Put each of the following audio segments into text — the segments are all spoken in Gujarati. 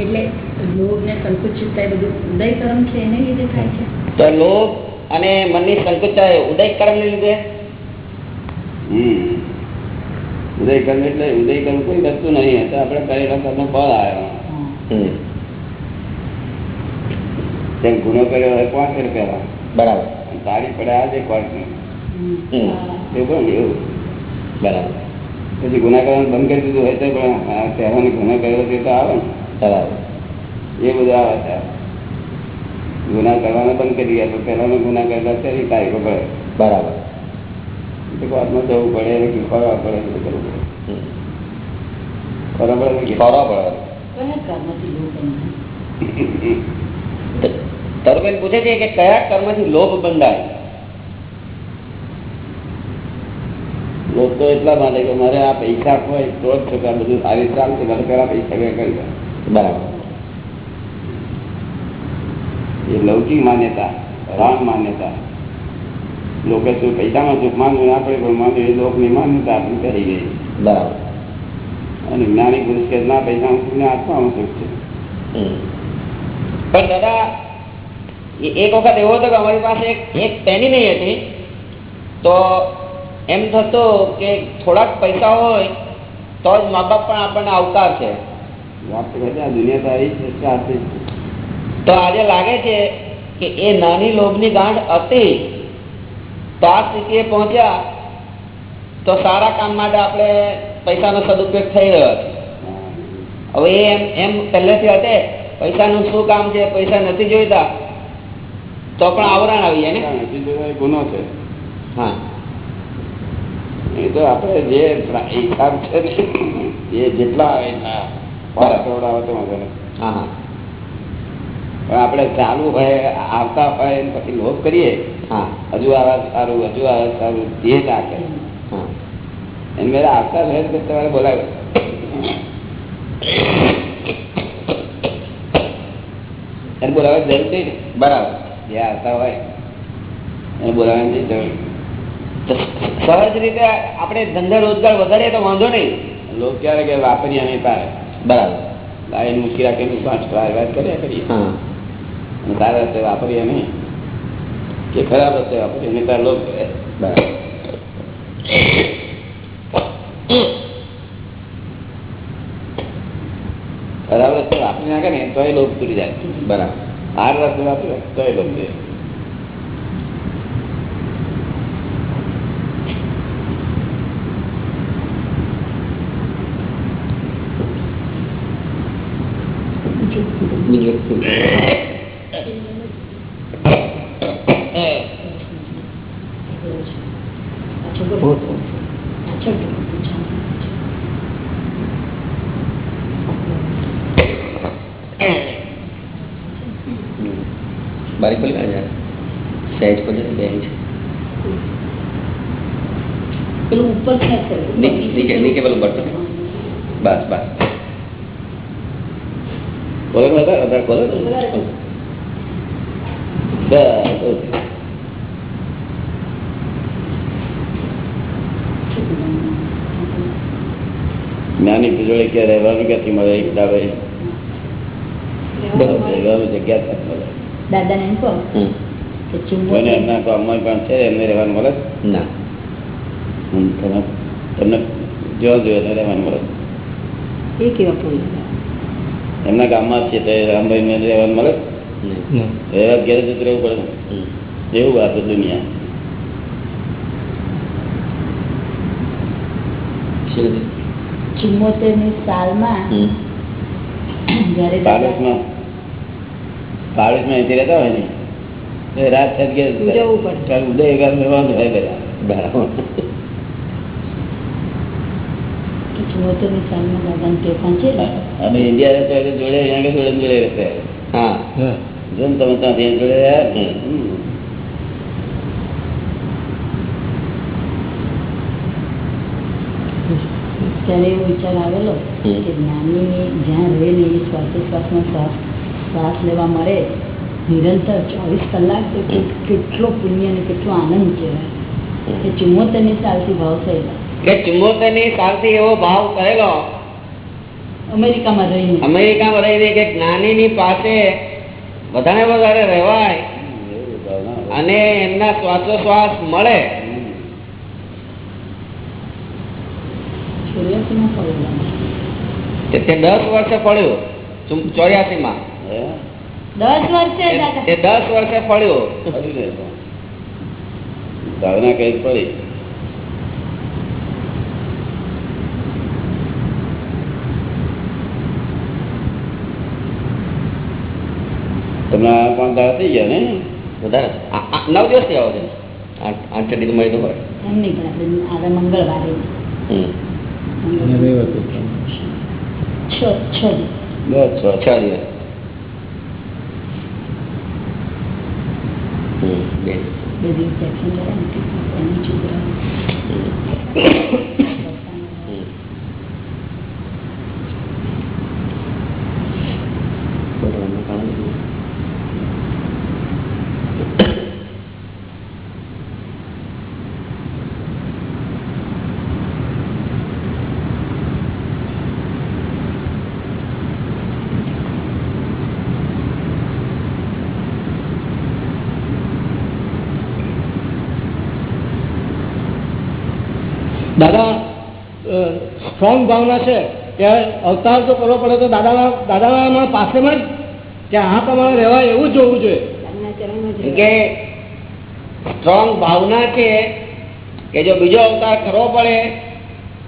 એટલે લોભ ને સંકુચિતતા એ બધું ઉદય કર્મ છે એને લીધે થાય છે. તો લોભ અને મનની સંકુચતા એ ઉદય કર્મ ને લીધે? હમ. ઉદય કર્મ એટલે ઉદય કર્મ કોઈ વસ્તુ નહીં તો આપણે કરેલા કર્મ ફળ આવ્યો હમ. જેમ ગુનો કર્યો હોય પાંચ રૂપિયા બરાબર. તાળી પડે આજે કોર્ટ હમ. એવું પણ એવું. બરાબર. પછી ગુના કરવાનું બંધ કરી દીધું હોય તો પણ આ તહેવારને ગુના કર્યો તે તો આવે ને. બરાબર એ બધા આવે ગુના કરવાનો બંધ કરી ગયા તો પહેલાનો ગુના કરતા તેની તારીખો પડે બરાબર. તો જવું પડે એને ફરવા પડે બધું કરવું પડે. બરાબર ફરવા પડે. લોભ? તરુબેન પૂછે છે કે કયા કર્મથી લોભ બંધાય? લોકો એટલા માટે કે મારે આ પૈસા હોય તો જ છોકરા બધું આવી રીતે મારે પેલા પૈસા ભેગા કરી દે. બરાબર. એ લૌકિક માન્યતા રામ માન્યતા. લોકો શું પૈસામાં સુખ માનવું ના પડે પણ માનવું એ લોકની માન્યતા આપણી કરી ગઈ. બરાબર. અને જ્ઞાની પુરુષ કે ના પૈસામાં સુખ ને આત્મામાં સુખ છે. પણ દાદા એ- એક વખત એવો હતો કે અમારી પાસે એક એક પેની નહીં હતી. તો એમ થતું કે થોડાક પૈસા હોય તો જ મા બાપ પણ આપણને આવકાર છે તો આજે લાગે છે કે એ નાની લોભની ગાંઠ હતી તો આ સ્થિતિએ પહોંચ્યા તો સારા કામ માટે આપણે પૈસાનો સદુપયોગ થઈ રહ્યો છે. હવે એમ એમ પહેલેથી હતે પૈસાનું શું કામ છે પૈસા નથી જોઈતા તો પણ આવરણ આવી જાય ને? ગુનો છે. હા. એ તો આપણે જે હિસાબ છે ને એ જેટલા આવે એટલા પાંચ કરોડ આવે તો વાંધો નહીં. હા હા. પણ આપણે ચાલુ હોય આવતા હોય પછી લોભ કરીએ. હજુ આવે સારું હજુ આવે સારું જે ના કરે એને મેરા આવતા હોય તો તમારે બોલાવે. એને જરૂર છે બરાબર. જે આવતા હોય એને બોલાવવાની જરૂર. સહજ રીતે આપણે ધંધા રોજગાર વધારીએ તો વાંધો નહીં. લોક ક્યારે કે વાપરીએ નહીં પારે બરાબર. લાઈન મૂકી રાખીને પાંચ વાત કર્યા કરીએ. હા. સારા રસ્તે વાપરીએ નહીં. કે ખરાબ રસ્તે વાપરીએ નહીં તાર લોક બરાબર. ખરાબ રસ્તે વાપરી નાખે ને તો એ લોક પૂરી જાય. બરાબર. હાર રસ્તે વાપરે તો એ લોક જાય. Tem. મળે. જગ્યા એમ કહો કોઈને એમના ગામમાં પણ છે એમને રહેવાનું મળે? ના. તમે તમને જો જોઈએ એને રહેવાનું મળે. એ કેવા પૂરી એમના ગામમાં છે તો રામભાઈ રહેવાનું મળે? રહેવા ઘેર જ રહેવું પડે એવું વાત દુનિયા. છે? ચુમ્મોતેરની સાલમાં. જયારે પાડોશમાં પાડોશમાં અહીંથી રહેતા હોય ને રાત. ત્યારે ઉદય એકાદ રહેવાનું હોય બધા અમે ઇન્ડિયા રહેતા જોડે જોડે જોડે રહેતા હા. જો ને તમે ત્યાં જોડે રહ્યા ને. હમ. ત્યારે એવો વિચાર આવેલો કે જ્ઞાની જ્યાં રહેલી એ શ્વાસોશ્વાસમાં શ્વાસ શ્વાસ લેવા મળે નિરંતર ચોવીસ કલાક તો કેટલો પુણ્ય અને કેટલો આનંદ કહેવાય. કે ચુમ્મોતેરની સાલથી ભાવ થયેલો. કે ચુમ્મોતેરની સાલથી એવો ભાવ કરેલો અમેરિકામાં રહીને. અમેરિકામાં રહીને કે જ્ઞાનીની પાસે વધારે વધારે રહેવાય. અને એમના શ્વાસોશ્વાસ મળે. તે દસ વર્ષે પડ્યું. ચોર્યાસી માં દસ વર્ષે દસ વર્ષે પડ્યું. પડી ભાવના કઈ પડી? તમને પાંચ દાડા થઈ ગયા ને? વધારે. નવ દિવસ થયા આવો આઠ આઠ આપણે આજે મંગળવારે. હમ. બે. બે દિવસ એક્શન કરે ને કે એની છોકરા હમ. દાદા સ્ટ્રોંગ ભાવના છે કે અવતાર તો કરવો પડે તો દાદાના દાદાના પાસેમાં જ કે આ તમારે રહેવાય એવું જ જોવું જોઈએ. કે સ્ટ્રોંગ ભાવના છે કે જો બીજો અવતાર કરવો પડે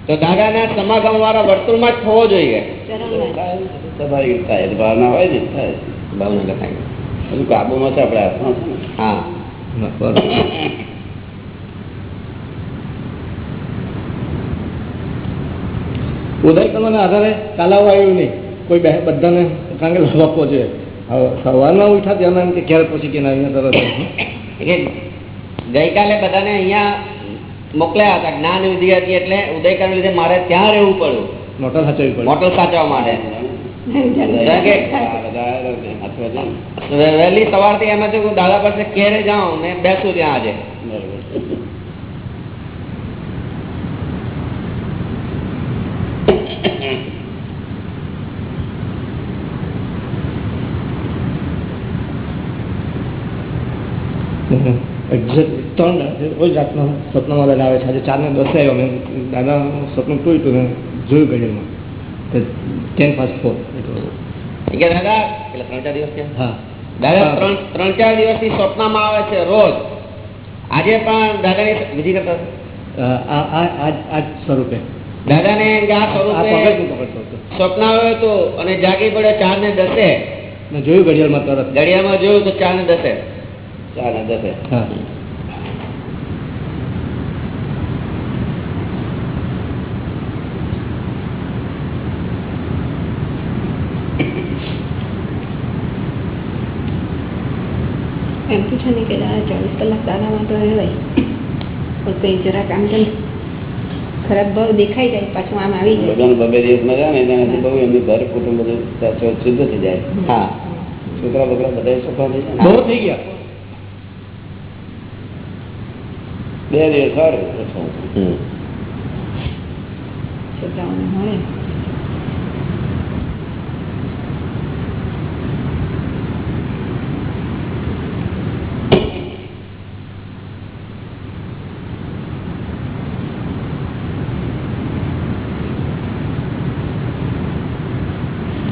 તો દાદાના સમાગમ વાળા વર્તુળમાં જ થવો જોઈએ. ચરણમાં થાય, ભાવના હોય ને થાય ભાવના લખાય. કાબુમાં છે આપણા છે હા. ઉદય ના આધારે કાલાવા આવ્યું નહીં. કોઈ બે બધાને કારણ કે લાભ આપવો જોઈએ હવે ઉઠા ત્યાં કે ક્યારે પછી કે તરત ગઈકાલે બધાને અહીંયા મોકલ્યા હતા જ્ઞાન વિધિ હતી એટલે ઉદયકરણ લીધે મારે ત્યાં રહેવું પડ્યું. મોટર સાચવવી પડે મોટર સાચવવા માટે. છે વહેલી સવારથી એમ હતું દાદા પાસે ક્યારે જાઉં ને બેસું ત્યાં આજે બરોબર એક્ઝેક્ટ ત્રણ રોજ રાતના સપનામાં દાદા આવે છે. આજે ચારને દસે આવ્યો મેં. દાદા સપનું ટોયું હતું મેં જોયું ઘડીમાં. ટેન પાસ ફોર કે દાદા? એટલે ત્રણ ચાર દિવસ હા. દાદા ત્રણ ત્રણ ચાર દિવસથી સ્વપ્નમાં આવે છે રોજ. આજે પણ દાદાની વિધિ કરતા આ સ્વરૂપે. દાદાને આ સ્વરૂપે સ્વપ્ન આવ્યું હતું અને જાગી પડ્યો ચાર ને દસે જોયું ઘડિયાળમાં તરત. ઘડિયાળમાં જોયું તો ચાર ને દસે. ચાર ને દસે હા એમ તો છે ને કે દાદા ચોવીસ કલાક દાદામાં તો રહેવાય પણ કંઈ જરાક આમ તેમ ખરાબ ભાવ દેખાઈ જાય પાછું આમ આવી જાય બધાને બબે દિવસમાં જાય ને એનાથી બહુ એમની ઘર કુટુંબ બધું સાચું શુદ્ધ થઈ જાય. હા. છોકરા બકરા બધા સુખા થઈ જાય બહુ થઈ ગયા. બે દિવસ સારું હમ. છોકરાઓને મળે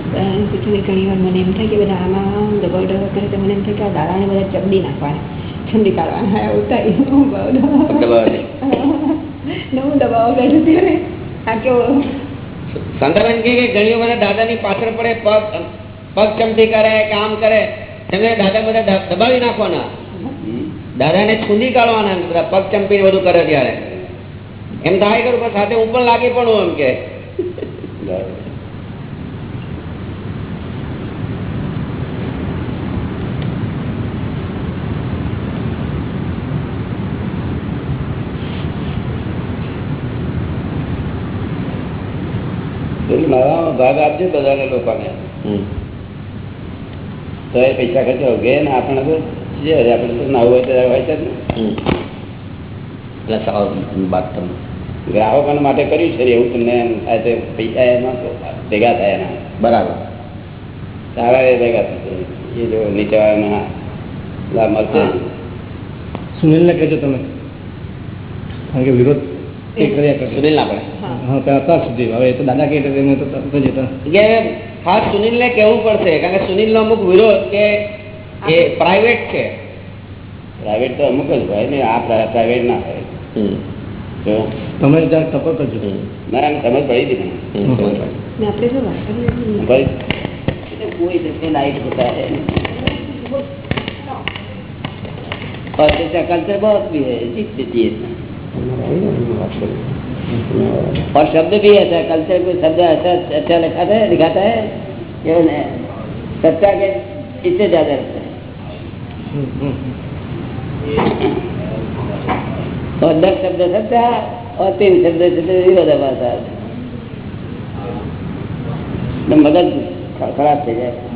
દાદાને પૂછ્યું ને ઘણી વાર મને એમ થાય કે બધા આમાં દબાવ દબાવ કરે તો મને એમ થાય કે આ દાદાને બધા ચબડી નાખવાના ચમડી કાઢવાના થાય. હું બહુ દબાવ દબાવવાની. ને હું દબાવ કરું ત્યારે આ કેવો? શાંતાબેન કે ઘણી વખત દાદાની પાછળ પડે પગ પગ ચમટી કરે કામ કરે એમને દાદા બધા દબાવી નાખવાના. દાદાને છૂંદી કાઢવાના બધા પગ ચમપી બધું કરે ત્યારે. એમ થાય કરું પણ સાથે હું પણ લાગી પડવું એમ કે. મારા ભાગ આપજો બધાને લોકોને. હમ. તો એ પૈસા ખર્ચો ગયે ને આપણે તો જે આપણે તો ના હોય ત્યારે હોય છે ને. એટલે સાવ વાત તમે ગ્રાહકોને માટે કર્યું છે એવું તમને એમ થાય છે પૈસા એમાં ભેગા થાય એના. બરાબર. સારા એ ભેગા થશે એ જો નીચેવાળાના મળશે. સુનિલને કહેજો તમે. કારણ કે વિરોધ એ કર્યા સુનિલ ના પડે. અત્યાર સુધી હવે એ તો દાદા કહે તો એમને તો તરત જ હતા કે ખાસ સુનિલ ને કેવું પડશે કારણ કે સુનિલ નો અમુક વિરોધ કે એ પ્રાઇવેટ છે પ્રાઇવેટ તો અમુક જ હોય ને આ પ્રાઇવેટ ના હોય તો તમે જરાક ટપક કરજો ના એમ સમજ પડી હતી ને ને આપણે શું વાત કરીએ છીએ? भाई कोई जैसे लाइट होता है और जैसा कल्चर बहुत भी है जीतते चीज और शब्द भी ऐसा कल्चर कोई शब्द ऐसा अच्छा लिखाता है दिखाता है कि उन्हें सत्ता के इससे ज्यादा रहता है और दस शब्द सत्ता और तीन शब्द से विरोधाभास मगज खराब થઈ જાય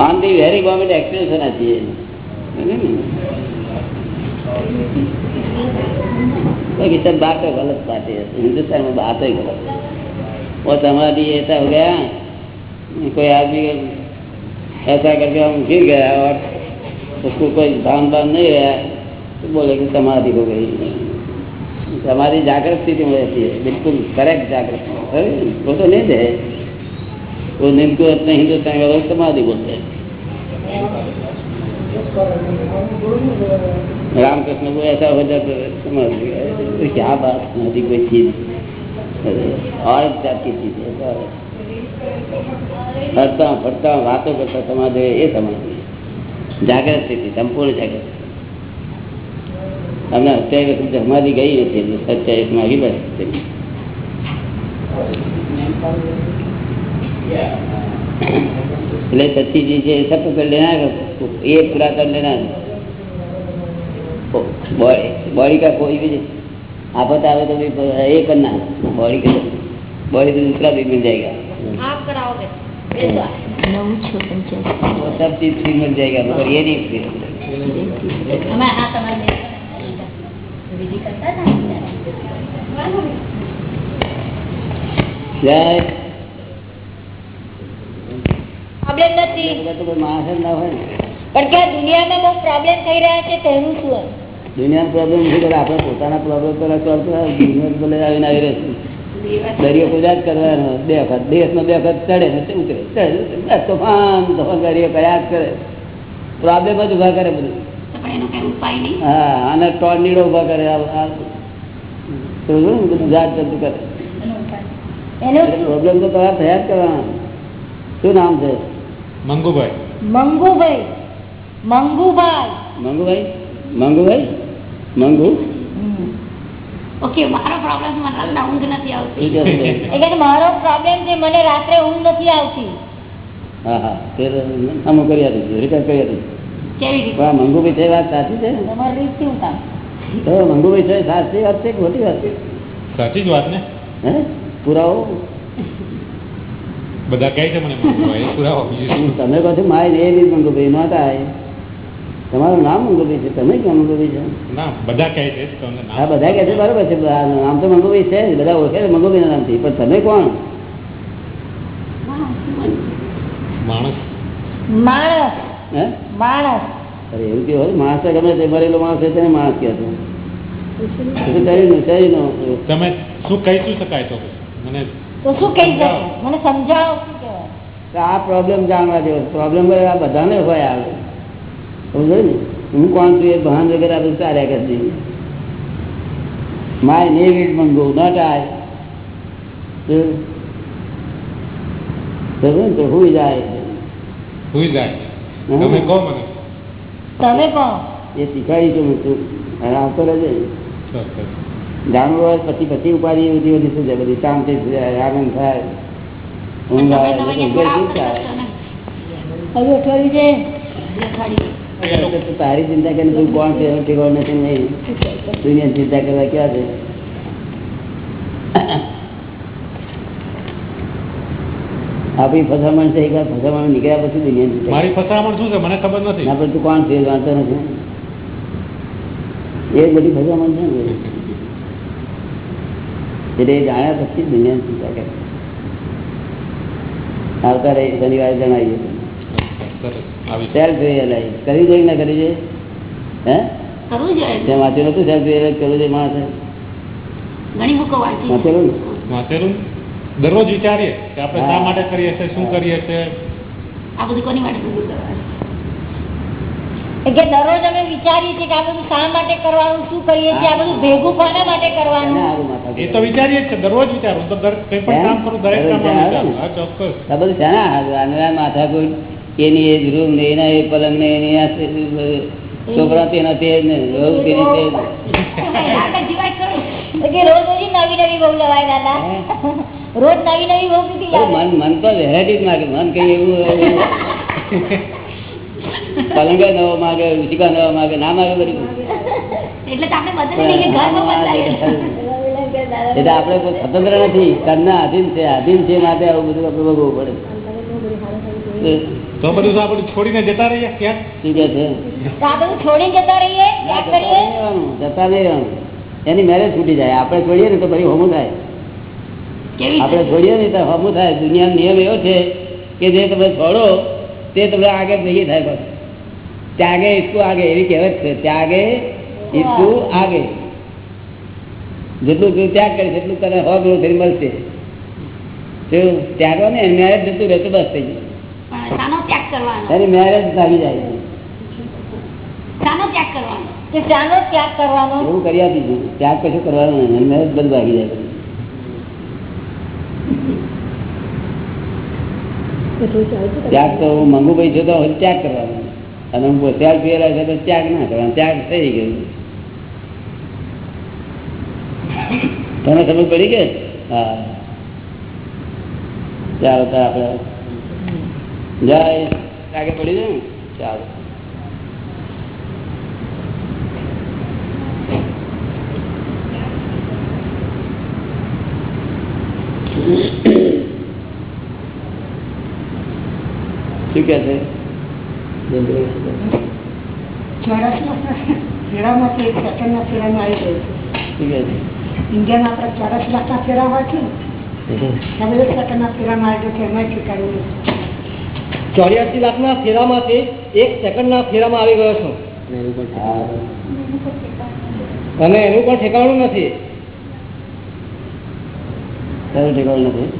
on the very government experience होना चाहिए बाकी सब बात तो गलत बात है हिंदुस्तान में बात ही गलत है और समाधि ऐसा हो गया कोई आदमी ऐसा करके हम गिर गया और उसको कोई धान बान नहीं रहा तो बोले कि समाधि हो गई हमारी जागृत स्थिति में रहती है बिल्कुल करेक्ट जागृत वो तो नहीं है वो नींद को अपने हिंदुस्तान का समाधि बोलते हैं रामकृष्ण को ऐसा हो जाता है समाधि अरे, क्या बात समाधि कोई चीज अरे, और जात की चीज है ऐसा है। हरता फरता बातों करता समाधि ये समाधि जागृत स्थिति संपूर्ण जागृत हमने अट्ठाईस વર્ષ સમાધિ ગઈ નથી સત્યાવીસ માં આગી બસ એટલે સચીજી છે એ सब कर लेना है ये पूरा कर लेना है बॉडी बॉडी का कोई भी आफत आवे तो भी ये करना है बॉडी के बॉडी तो दूसरा भी मिल जाएगा आप कराओगे નવ છ પંચ્યાસી वो सब चीज फ्री मिल जाएगा मगर ये नहीं फ्री અમે આ તમારે વિધિ કરતા હતા જય તો કોઈ માણસ ના હોય ને. પણ કે દુનિયામાં બહુ પ્રોબ્લેમ થઈ રહ્યા છે તેનું શું દુનિયાનો પ્રોબ્લેમ નથી કરે આપણે પોતાના પ્રોબ્લેમ પેલા કરવા દુનિયા બોલે આવીને આવી રહેશે. દરિયો કુદાદ કરવાનો. બે વખત દેશનો બે વખત ચડે ને ઉતરે ચડે તોફાન તોફાન દરિયો કયા કરે. પ્રોબ્લેમ જ ઊભા કરે બધું. હા ટોર્નેડો ઊભા કરે? બધું જાત જતું કરે. પ્રોબ્લેમ તો તમારે થયા જ કરવાના. શું નામ છે? મંગુભાઈ. મંગુભાઈ. મંગુભાઈ. મંગુભાઈ? મંગુભાઈ? મંગુ? ઓકે મારો પ્રોબ્લેમ મને ઊંઘ નથી આવતી. એટલે મારો પ્રોબ્લેમ છે મને રાત્રે ઊંઘ નથી આવતી. હા હા. તે અમુક કરી આપીશું રિપેર કરી આપીશું મંગુભાઈ છે વાત સાચી છે? તમારી હું કામ? તો મંગુભાઈ છે સાચી વાત છે ખોટી વાત છે? સાચી જ વાત ને? હે? પુરાવો? બધા કહે છે મને પુરાવો તમે કહો માય એ નહીં મંગુભાઈ નહોતા થાય તમારું નામ મંગુભાઈ છે તમે ક્યાં મંગુભાઈ છે? ના બધા કહે છે હા બધા કહે છે બરોબર છે નામ તો મંગુભાઈ છે બધા ઓળખે છે મંગુભાઈના નામથી. પણ તમે કોણ? માણસ. માણસ. હે? માણસ. અરે એવું કેવું હોય માણસ ગમે તે મરેલો માણસ હોય તેને માણસ કહે છે. તમે શું કહી શું શકાય તો? મને તો શું કહી શકે? મને સમજાવો શું કહેવાય? આ પ્રોબ્લેમ જાણવા જેવો પ્રોબ્લેમ આ બધાને હોય આવે સમજો ને? હું કોણ છું એ ભાન વગેરે આ બધું કરતી my name it go not I તો હુઈ જાય. જાય. તમે કહો મને. તમે એ શીખવાડી છું હું તું. અને આવતો રહેજે. ચોક્કસ. જાણવું હોય પછી પછી ઉપાધિ બધી બધી શું છે? બધી શાંતિ થઈ આનંદ થાય. ઊંઘ આવે થાય? તારી ચિંતા કરીને તું કોણ છે? નથી નહીં. દુનિયા ચિંતા કરવા ક્યાં છે? આપણી ફસામણ છે એકવાર ફસામણ નીકળ્યા પછી દુનિયા મારી ફસામણ શું છે? મને ખબર નથી. આપણે પણ તું કોણ છે? એ જાણતો નથી. એ બધી ફસામણ છે ને? એટલે એ જાણ્યા પછી દુનિયાની ચિંતા કરે આવતા રહી શનિવારે જણાવીએ સેલ્ફ રિયલાઇઝ કરી જોઈએ ના કરી જોઈએ હે? ત્યાં વાંચેલું હતું સેલ્ફ રિયલાઇઝ કરવું જોઈએ માણસે. વાંચેલું ને? વાંચેલું? દરરોજ વિચારીએ કે આપણે શા માટે કરીએ છીએ શું કરીએ છીએ? આ બધું કોની માટે ભેગું કરવાનું? કે દરરોજ અમે વિચારીએ છીએ કે આ બધું શા માટે કરવાનું શું કરીએ છીએ? આ બધું ભેગું કોના માટે કરવાનું? એ તો વિચારીએ છીએ દરરોજ વિચારું. તો દર કંઈ પણ કામ કરું દરેક કામ વિચારું. હા ચોક્કસ. આ બધું શાના હારું માથા કોઈ એની એ રૂમ ને એના એ પલંગ ને એની આ છોકરા તેના તે ને વહુ તેની તે ને. રોજ નવી નવી બહુ લવાય દાદા. રોજ નવી નવી બહુ મન મન તો વેરાયટી જ માગે. મન કઈ એવું પલંગ નવો માગે ઉચકા નવો માગે ના માગે બધું. એટલે આપણે કોઈ સ્વતંત્ર નથી. કરના આધીન છે. આધીન છે માટે આવું બધું આપણે ભોગવવું પડે. તો બધું તો આપણે છોડીને જતા રહીએ ક્યાંક શું કે છે? તો આ બધું છોડી જતા રહીએ જતા નહીં રહેવાનું, જતા નહીં રહેવાનું. એની મેરેજ છૂટી જાય. આપણે છોડીએ ને તો ફરી હોમું થાય. કેવી આપણે? છોડીએ ને તો હોમું થાય. દુનિયાનો નિયમ એવો છે કે જે તમે છોડો તે તમને આગળ નહીં થાય બસ ત્યાગે ઈસકુ આગે એવી કહેવત છે ત્યાગે ઈસકુ આગે. જેટલું તું ત્યાગ કરીશ એટલું તને હો ગુણું ફરી મળશે. ત્યાગો ને મેરેજ જતું રહેતું બસ થઈ ગયું. એની મેરેજ ભાગી જાય. ત્યાગ કરવાનો? એવું કરી આપીશું ત્યાગ કશું કરવાનું મેરેજ બધું ભાગી જાય. ત્યાગ તો મંગુભાઈ છું હોય ત્યાગ કરવાનો. અને હું ત્યાગ પહેરા છે તો ત્યાગ ના કરવાનો ત્યાગ થઈ ગયો. તને ખબર પડી કે? હા. ચાલો, તો આપણે જય પડી જાય ચાલો. શું કે છે? ઇન્ડિયામાં આપણે ચોરસ લાખના ફેરા હોય છે ને? એક સેકન્ડના ફેરામાં આવી ગયું છે એમાંથી કરવું? ચોર્યાસી લાખના ફેરામાંથી એક સેકન્ડના ફેરામાં આવી ગયો છું. અને એનું પણ ઠેકાણું નથી. ઠેકાણું નથી.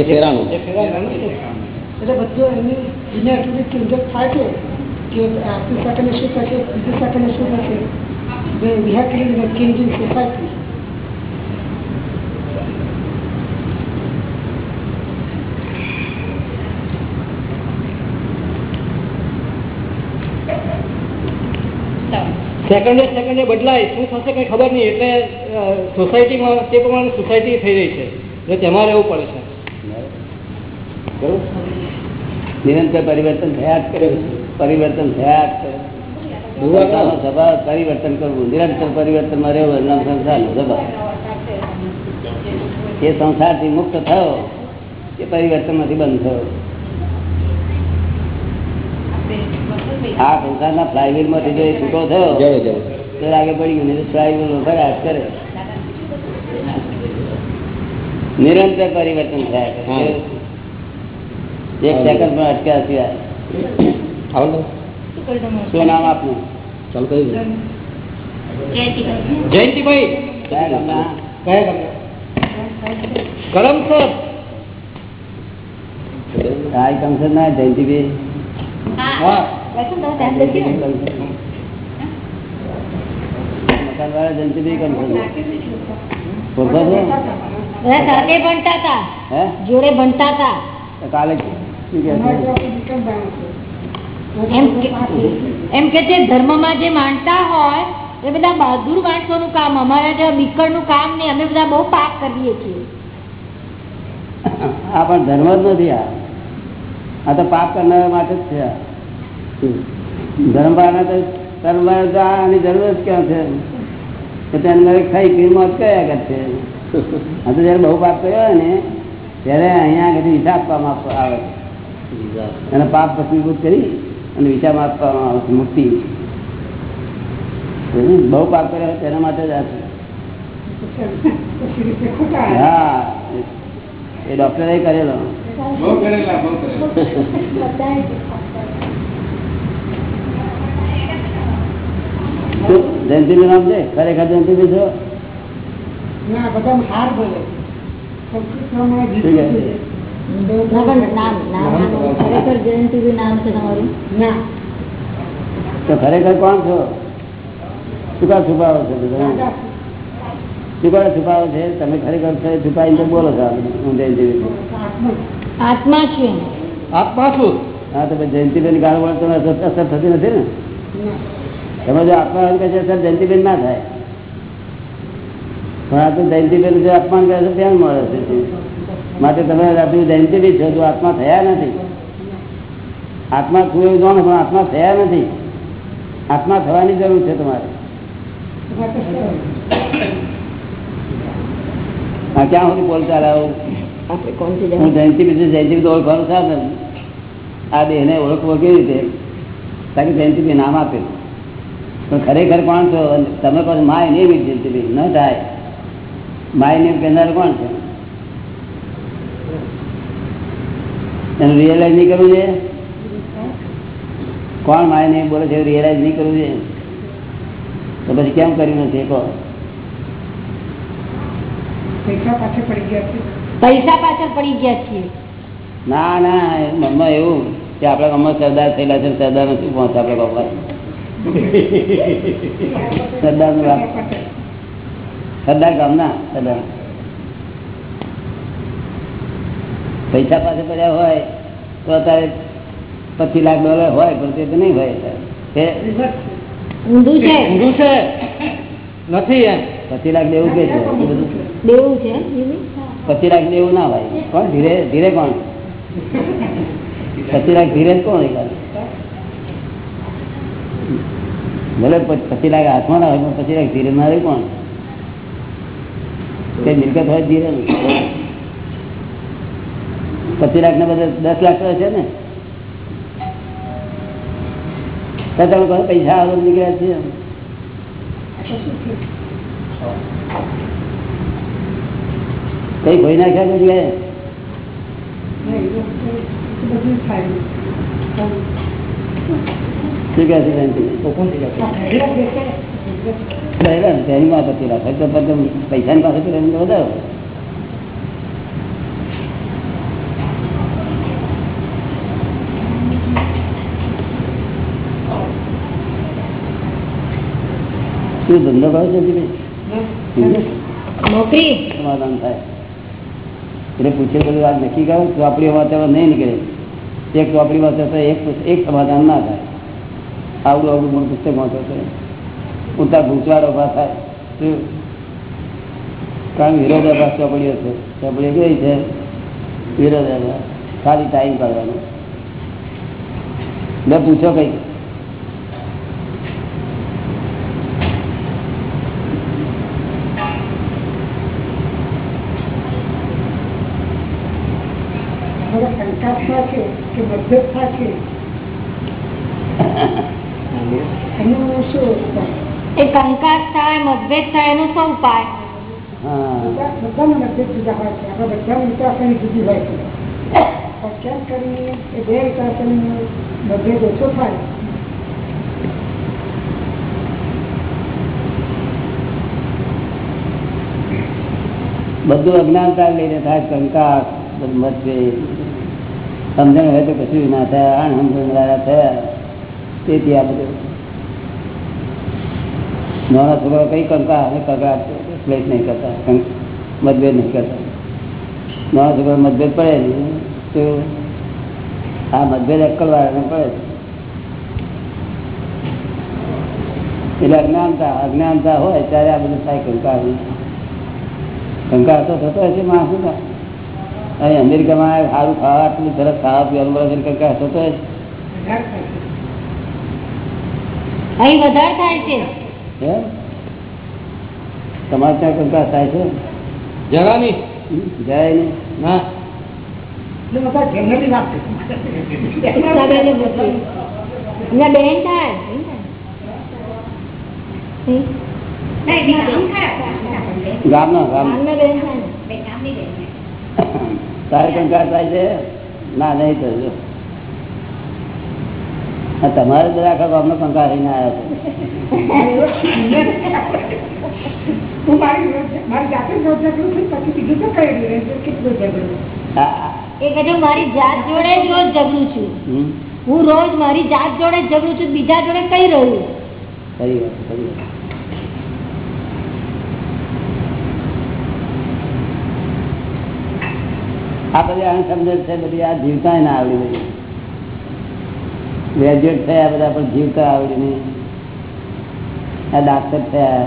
એ ફેરાનું. એટલે બધું એની ચેન્જીસ થાય છે. કે આપણી સેકન્ડે શું થશે બીજી સેકન્ડે શું થશે? We have to live in changing society સેકન્ડે સેકન્ડે બદલાય. શું થશે કંઈ ખબર નહીં. એટલે સોસાયટીમાં તે પ્રમાણે સોસાયટી થઈ રહી છે. એટલે તેમાં રહેવું પડે છે. બરોબર. નિરંતર પરિવર્તન થયા જ કરે પરિવર્તન થયા સ્વભાવ પરિવર્તન કરવું નિરંતર પરિવર્તનમાં રહેવું એનું નામ સંસારનો સ્વભાવ. એ સંસારથી મુક્ત થયો એ પરિવર્તનમાંથી બંધ થયો. આ સંસારના ફ્લાયવીલમાંથી જો એ છૂટો થયો તો આગળ પડી ગયું નહીં ફ્લાયવીલ જ કરે. નિરંતર પરિવર્તન થયા. એક સેકન્ડ પણ અટક્યા સિવાય. શું નામ આપનું? જયંતિભાઈ. જયંતિભાઈ. કયા જયંતિભાઈ કયા ના જયંતિભાઈ હતા. જોડે ભણતા હતા. કાલે કહે? એમ કે- જે ધર્મમાં જે માનતા હોય એ બધા બહાદુર માણસોનું કામ અમારા જેવા બીકરનું કામ નહીં અમે બધા બહુ પાપ કરીએ છીએ. આ પણ ધર્મ જ નથી આ. આ તો પાપ કરનારા માટે જ છે. ધર્મ તો ધર્મ તો આની જરૂર જ ક્યાં છે? તો તેને ખાઈ પીને મોજ કર્યા કરશે આ તો જયારે બહુ પાપ કર્યો હોય ને ત્યારે અહીંયા આગળ હિસાબ આપવામાં આવે અને પાપ પ્રતિભૂત કરી અને વિચારમાં આપવામાં આવે છે મુક્તિ બહુ પાપ કર્યા તેના માટે જ આ છે. હા એ ડોક્ટરે કરેલો. જયંતિ જયંતિનું નામ છે? ખરેખર જયંતિભાઈ છો? ના બધા હાર બોલે. ખરેખર જયંતિભાઈ નામ છે તમારું? ના. તો ખરેખર કોણ છો? શું છુપાવો છો? શું છુપાવો છે? તમે ખરેખર છુપાઈને બોલો છો હું જયંતિભાઈ આત્મા છું આત્મા છું? હા તમે જયંતિબેન ગાળ વળતો અસર અસર થતી નથી ને? તમે જો આત્મા કહે છે અસર જયંતિબેન ના થાય. પણ આ તો જયંતિબેન જે અપમાન કરે છે ત્યાં મળે છે. માટે તમે આપ્યું બી છો જો આત્મા થયા નથી. આત્મા કોઈ જાણો પણ આત્મા થયા નથી. આત્મા થવાની જરૂર છે તમારે. હા ક્યાં સુધી બોલતા કોણથી હું જયંતિ બીજું જયંતિ તો ઓળખવાનું સાધન આ દેહને ઓળખવો કેવી રીતે? તાકી જયંતિભાઈ નામ આપેલું. પણ ખરેખર કોણ છો? તમે છો, માય નહીં જયંતિભાઈ ન થાય. માય નહીં કહેનાર કોણ છે? એનું રિયલાઇઝ નહીં કરવું જોઈએ કોણ માય નહીં બોલે છે રિયલાઇઝ નહીં કરવું જોઈએ તો પછી કેમ કર્યું નથી? કહો. પૈસા પાછળ પડી ગયા છે. પૈસા પાછળ પડી ગયા છીએ. ના ના મનમાં એવું કે આપણા ગામમાં સરદાર થયેલા છે સરદાર નથી પહોંચે આપણા ગામમાં. સરદાર સરદાર ગામના સરદાર. પૈસા પાસે પડ્યા હોય તો અત્યારે પચીસ લાખ ડોલર હોય પણ તે તો નહીં હોય. ઊંધું છે. ઊંધું છે. નથી એમ. પચીસ લાખ દેવું કે છે? દેવું છે? પચીસ લાખ દેવું ના હોય. કોણ? ધીરે ધીરે કોણ? પચીસ લાખ ધીરે કોણ? ભલે પચીસ લાખ હાથમાં ના હોય પણ પચીસ લાખ ધીરે ના હોય કોણ? તે મિલકત હોય ધીરે ને. પચીસ લાખ ને બધે દસ લાખ તો છે ને. તો તમે કહો પૈસા આવવા નીકળ્યા છે કઈ ભોઈ નાખ્યા કોઈ જગ્યાએ? શું કહે છે? પહેલા ને પાસે વધારો. શું ધંધો કરો છો જયંતિભાઈ? નોકરી સમાધાન થાય એટલે પૂછે બધું વાત નક્કી કરો ચોપડી વાંચવા નહીં નીકળે એક ચોપડી વાંચે તો એક એક સમાધાન ના થાય આવડું આવડું મોટું પુસ્તક વાંચો છે ઉતા ભૂસવાડો ઊભા થાય શું? કારણ વિરોધાભાસ ચોપડીઓ છે ચોપડીઓ કેવી છે વિરોધાભાસ ખાલી ટાઈમ કાઢવાનો એટલે પૂછો કઈ હવે શંકાસ્પદ છે કે મધ્યસ્થા છે એનું શું એ કંકાસ થાય મતભેદ થાય એનો શું ઉપાય? હા બધા જુદા હોય છે. આપણા બધાની વિચારસરણી જુદી હોય છે. પણ કેમ કરીને એ બે વિચારસરણીનો મતભેદ ઓછો થાય. બધું અજ્ઞાનતા લઈને થાય કંકાસ બધું મતભેદ. સમજણ હોય તો કશું ના થયા, આ સમજણ વાળા થયા. તેથી આ બધું. નાના છોકરા કઈ કંકા અને કંકા પ્લેસ નહીં કરતા મતભેદ નહીં કરતા. નાના છોકરા મતભેદ પડે તો આ મતભેદ અક્કલ વાળાને પડે એટલે અજ્ઞાનતા અજ્ઞાનતા હોય ત્યારે આ બધું થાય કંકાર કંકાર તો થતો હશે માણસો અહીં અમેરિકામાં સારું ખાવા આટલું સરસ ખાવા પીવાનું વધારે થાય છે. અહીં વધારે થાય છે? તમારે ત્યાં કંકાર થાય છે? જરા નહીં જાય નહીં. ના. બેન થાય. ગામનો ગામ તારે કંકાર થાય છે? ના નહીં થયું તમારે બધા આખા ગામનો કંકાર રહીને આવ્યા હું મારી મારી જાતે જ ઝઘડું છું જ હું રોજ મારી જાત જોડે જ ઝઘડું છું બીજા જોડે કઈ રહ્યું ખરી વાત ખરી વાત આ બધી આને સમજણ છે, બધી આ જીવતા ના આવડી બધી ગ્રેજ્યુએટ થયા બધા પણ જીવતા આવડી નહીં. આ ડાક્ટર થયા.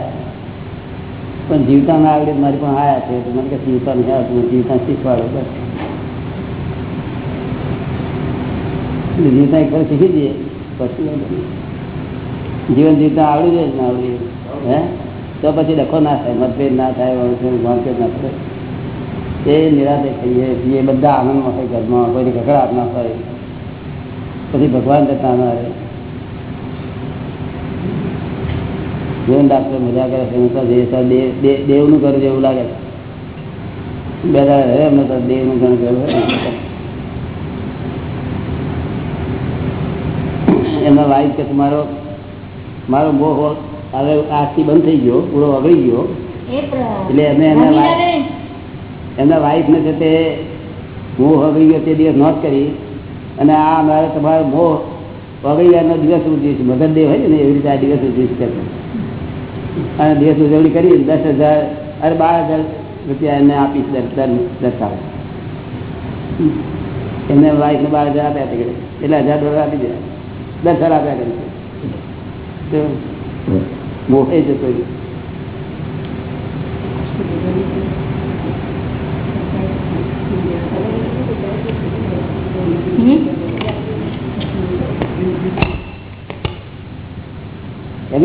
પણ જીવતા ના આવડી મારી પણ આયા છે મને કે જીવતા નહીં આવતું જીવતા શીખવાડો બસ. જીવતા એક વાર શીખી દઈએ પછી જીવન જીવતા આવડી જાય ને આવડી હે? તો પછી ડખો ના થાય, મતભેદ ના થાય ના થાય એ નિરાતે થઈએ છીએ બધા આનંદમાં હોય ઘરમાં કોઈ ઘકડાટ ના હોય પછી ભગવાન જતા ના રહે. જીવન ડાક્ટર મજા કરે છે દેવનું ઘર જેવું લાગે છે. બે દાડા રહે અમને તો દેવનું ઘર કરવું એમના વાઈફ કે મારો મારો મોહ હવે આજથી બંધ થઈ ગયો પૂરો વગડી ગયો. એટલે અમે એના એમના વાઈફને છે તે મોહ વગડી ગયો તે દિવસ નોંધ કરી. અને આ મારે તમારો મોહ વગડી ગયાનો દિવસ ઉજવીશ મધર દેવ હોય ને, એવી રીતે આ દિવસ ઉજવીશ કરતો અને દિવસ ઉજવણી કરી દસ હજાર અરે બાર હજાર રૂપિયા એને આપીશ દર દર દર સાલે. એમને વાઈફને બાર હજાર આપ્યા હતા એટલે હજાર ડોલર આપી દીધા. દસ હજાર આપ્યા કરી મોહે જતો રહ્યો.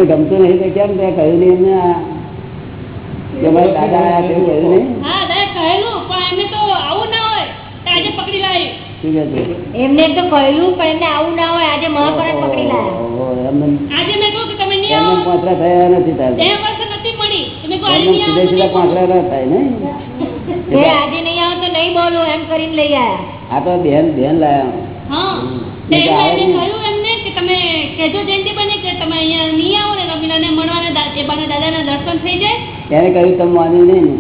એમને ગમતું નહીં તો કેમ તે કહ્યું નહીં કે મારા દાદા આયા છે કહ્યું નહીં? હા દાદા કહેલું પણ એમને તો આવું ના હોય. આજે પકડી લાવી શું કહે છે? એમને તો કહ્યું પણ એમને આવું ના હોય. આજે મહાપરાધ પકડી લાયા. આજે મેં કહ્યું કે તમે નહીં એમને આવો. પાંચરા થયા નથી બે વર્ષ નથી મળી. તમે કહો આજે નહીં આવો સીધા પાંચરા ના થાય ને એ આજે નહીં આવો તો નહીં બોલો એમ કરીને લઈ આયા. આ તો બેન બેન લાયા. હા. નહીં તે તો આવે એમને કહ્યું એમને કે તમે કેજો જયંતિ અહીંયા નહીં આવો ને રમીલાને મળવાને એ બાને દાદાના દર્શન થઈ જાય. એને કહ્યું તમે માન્યું નહીં ને.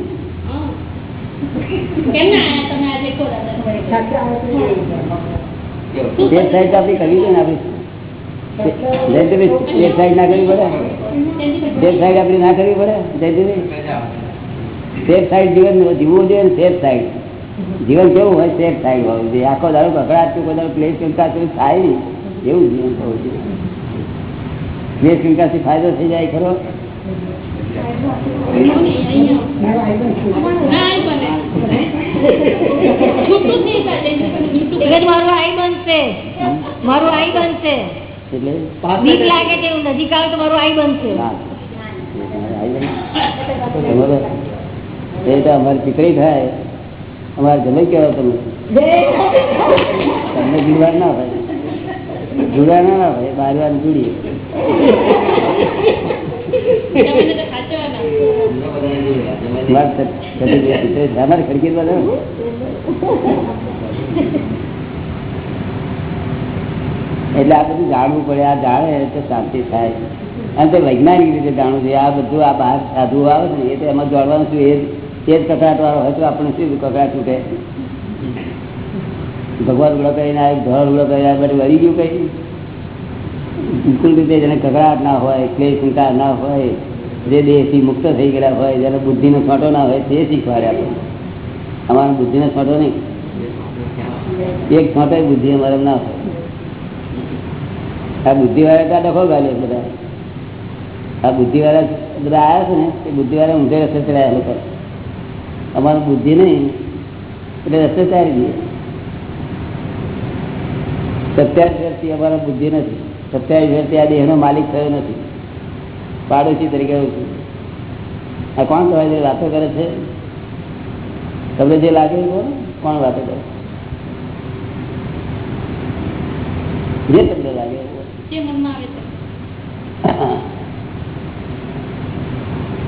કેમ ના આયા તમે આજે દાદા સાઈડ આપણી કરવી છે ને આપણી. જયંતિભાઈ સાઈડ ના કરવી પડે. તે સાઈડ આપણી ના કરવી પડે. જયંતિભાઈ સેફ સાઈડ જીવન જીવવું જોઈએ ને સેફ સાઈડ. જીવન કેવું હોય સેફ સાઈડ હોવું જોઈએ. આખો દાડો કકડાતું કોઈ દાડો પ્લેસ કંકાતું થાય. નહીં એવું જીવન થવું જોઈએ. પ્લેસ કંકાથી ફાયદો થઈ જાય ખરો? મારા આઈ બનશે. બીક લાગે છે હું નજીક આવે તો મારું આઈ બનશે. એ તો અમારી પીકરી થાય. અમારે જમે કેવા તમે તમને જુડવા ના હોય જુડવા ના હોય બાર વાર જુડીએ. અમારી ખડકી એટલે આ બધું જાણવું પડે આ જાણે તો શાંતિ થાય. અને તે વૈજ્ઞાનિક રીતે જાણવું જોઈએ આ બધું આ બહાર સાધુ આવે છે ને એ તો એમાં જોડવાનું શું એ જ- કકડાટ વાળો હોય તો આપણે શું કકડાટ છૂટે? ભગવાન ઉડો કરીને આવે ઘર ઉડો કરીને આવે બધું વળી ગયું કઈ? બિલકુલ રીતે જેને કકડાટ ના હોય, ક્લેશ શંકા ના હોય, જે દેહથી મુક્ત થઈ ગયેલા હોય, જેને બુદ્ધિનો છોટો ના હોય, તે શીખવાડે આપણે અમારો બુદ્ધિનો છોટો નહીં. એક છોટો બુદ્ધિ અમારે ના હોય. આ બુદ્ધિવાળા ત્યાં ડખો ગાલ્યો બધા. આ બુદ્ધિ વાળા બધા આવ્યા છે ને, એ બુદ્ધિવાળા ઊંધે રસ્તે ચડાયા લોકો. અમારું બુદ્ધિ નહીં, એટલે રસ્તે ચાલી દઈએ સત્યાવીસ વર્ષથી અમારા બુદ્ધિ નથી. સત્યાવીસ વર્ષથી આ દેહનો માલિક થયો નથી. પાડોશી તરીકે છું. આ કોણ તમારી વાતો કરે છે? તમને જે લાગે કોણ વાતો કરે જે તમને લાગે.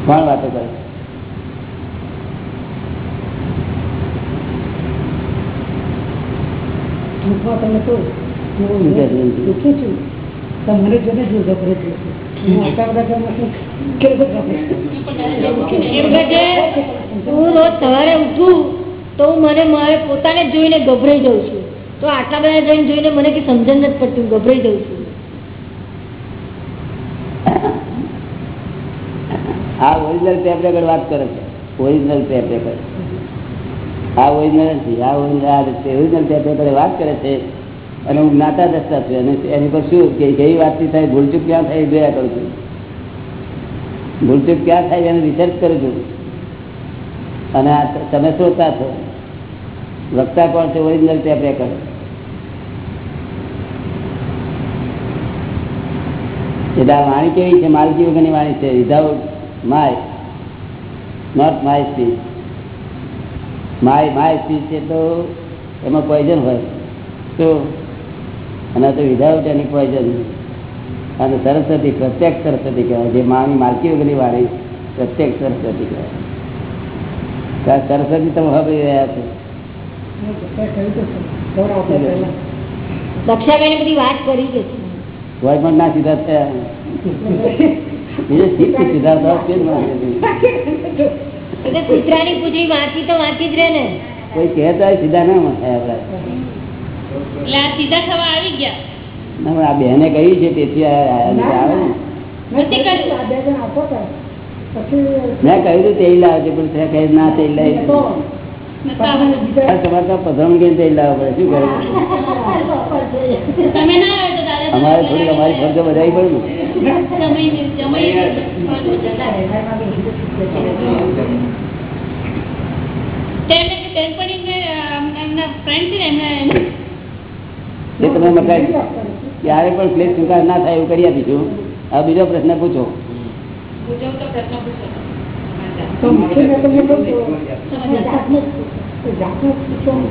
કોણ વાતો કરે ટૂંકમાં તમે કહું. હું દુઃખી છું? તો જોને જો ગભરે છે. હું આટલા બધા જન્મથી કેવું ગભરે? એમ કે છે હું રોજ સવારે ઉઠું તો હું મને મારે પોતાને જોઈને ગભરાઈ જાઉં છું. તો આટલા બધા જઈને જોઈને મને કે સમજણ નથી પડતી ગભરાઈ જાઉં છું. આ ઓરિજિનલ ટેપ રેકર્ડ વાત કરે છે. ઓરિજિનલ ટેપ રેકર્ડ આ ઓરિજિનલ નથી આ ઓરિજિનલ ઓરિજિનલ ટેપ રેકર્ડ વાત કરે છે અને હું જ્ઞાતા દસતા છું. અને એની પર શું કે કઈ વાતથી થાય? ભૂલચૂક ક્યાં થાય જોયા કરું છું. ભૂલચૂક ક્યાં થાય એનો રિસર્ચ કરું છું. અને આ તમે શ્રોતા છો. વક્તા કોણ છે? ઓરિજિનલ ટેપ રેકર્ડ એટલે આ વાણી કેવી છે? માલકી વગરની વાણી છે. Without my not my speech my my speech છે તો એમાં પોઈઝન હોય. તો અને તો વિધાઉટ એની પોઈઝન અને સરસ્વતી પ્રત્યક્ષ સરસ્વતી કહેવાય. જે માની માલકી વગેરે વાળી પ્રત્યક્ષ સરસ્વતી કહેવાય. સરસ્વતી તમે હવે રહ્યા છો. દક્ષાબેને બધી વાત કરી છે. ના સીધા થયા. સીધ છે. કૂતરાની પૂછડી વાંચી તો વાંચી જ રહે ને. કોઈ કહેતા સીધા ના થાય આપડે સીધા થવા આવી ગયા. આ બેને છે તેથી મેં કહ્યું પણ કહે ના તેલ લાવી પધરામણી તેલ લાવવા પડે શું કરે? અમારે થોડી અમારી ફરજો બધાવી પડે ને જમાઈ તેમને કે બેનપણીને, અમ, એમના ફ્રેન્ડ છે ને એમને એ તમે મટાડી ક્યારે પણ ક્લેશ સ્વીકાર ના થાય એવું કરી આપીશું. હવે બીજો પ્રશ્ન પૂછો. તો મુખ્ય મેં તમને કહું છું જાતને જ જાતને જ પૂછવાનું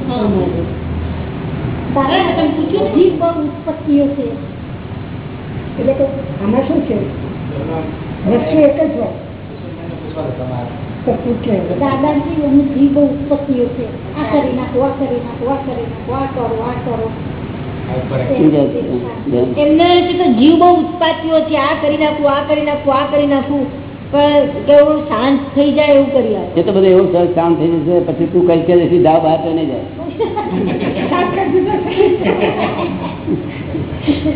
બરાબર, તમે પૂછ્યું ને? જીવ બહુ ઉત્પત્તિઓ છે. એટલે કે આમાં શું છે? વસ્તુ એક જ હોય. તો પૂછે દાદાજી એમની જીવ બહુ ઉત્પત્તિઓ છે. આ કરી નાખો આ કરી નાખો આ કરી નાખો આ કરો આ કરો. શું કહે છે? બેન? એમને તો જીવ બહુ ઉત્પાતીઓ છે આ કરી નાખું આ કરી નાખું આ કરી નાખું પણ શાંત થઈ જાય એવું કરી આપે. એ તો બધું એવું સરસ કામ થઈ જશે પછી તું કઈ કે સીધા દાવ બહાર તો નહીં જાય.